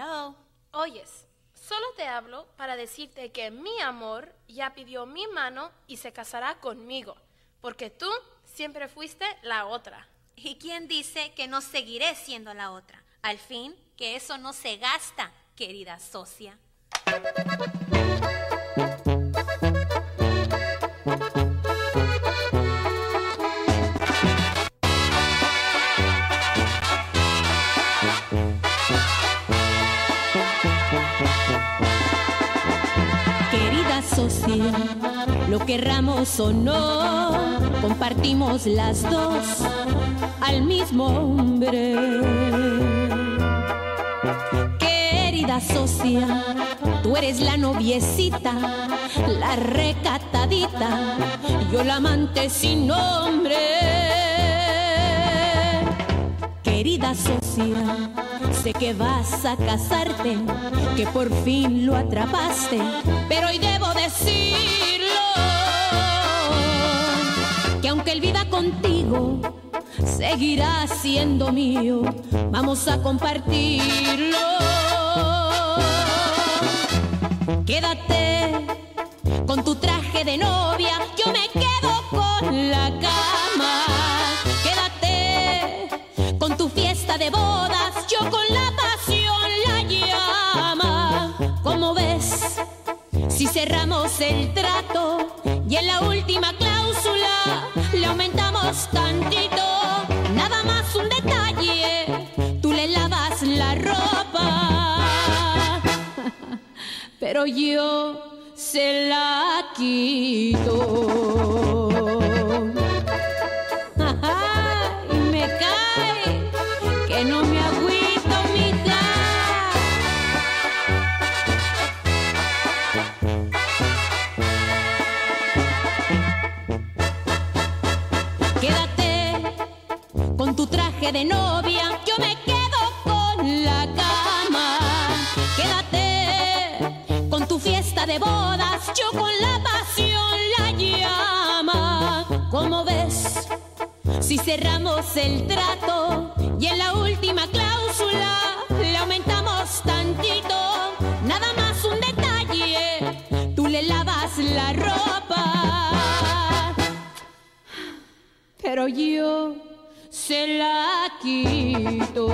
Hello. Oyes, solo te hablo para decirte que mi amor ya pidió mi mano y se casará conmigo, porque tú siempre fuiste la otra. ¿Y quién dice que no seguiré siendo la otra? Al fin, que eso no se gasta, querida socia. Querida socia, lo querramos o no, compartimos las dos al mismo hombre. Querida socia, tú eres la noviecita, la recatadita, yo la amante sin nombre. Querida socia, sé que vas a casarte, que por fin lo atrapaste, pero hoy debo decirlo, que aunque él viva contigo, seguirá siendo mío, vamos a compartirlo. Quédate si cerramos el trato y en la última cláusula le aumentamos tantito, nada más un detalle, tú le lavas la ropa, pero yo se la quito. y me cae que no me de novia, yo me quedo con la cama. Quédate con tu fiesta de bodas, yo con la pasión la llama. Como ves, si cerramos el trato y en la última cláusula le aumentamos tantito, nada más un detalle, tú le lavas la ropa pero yo se la quito.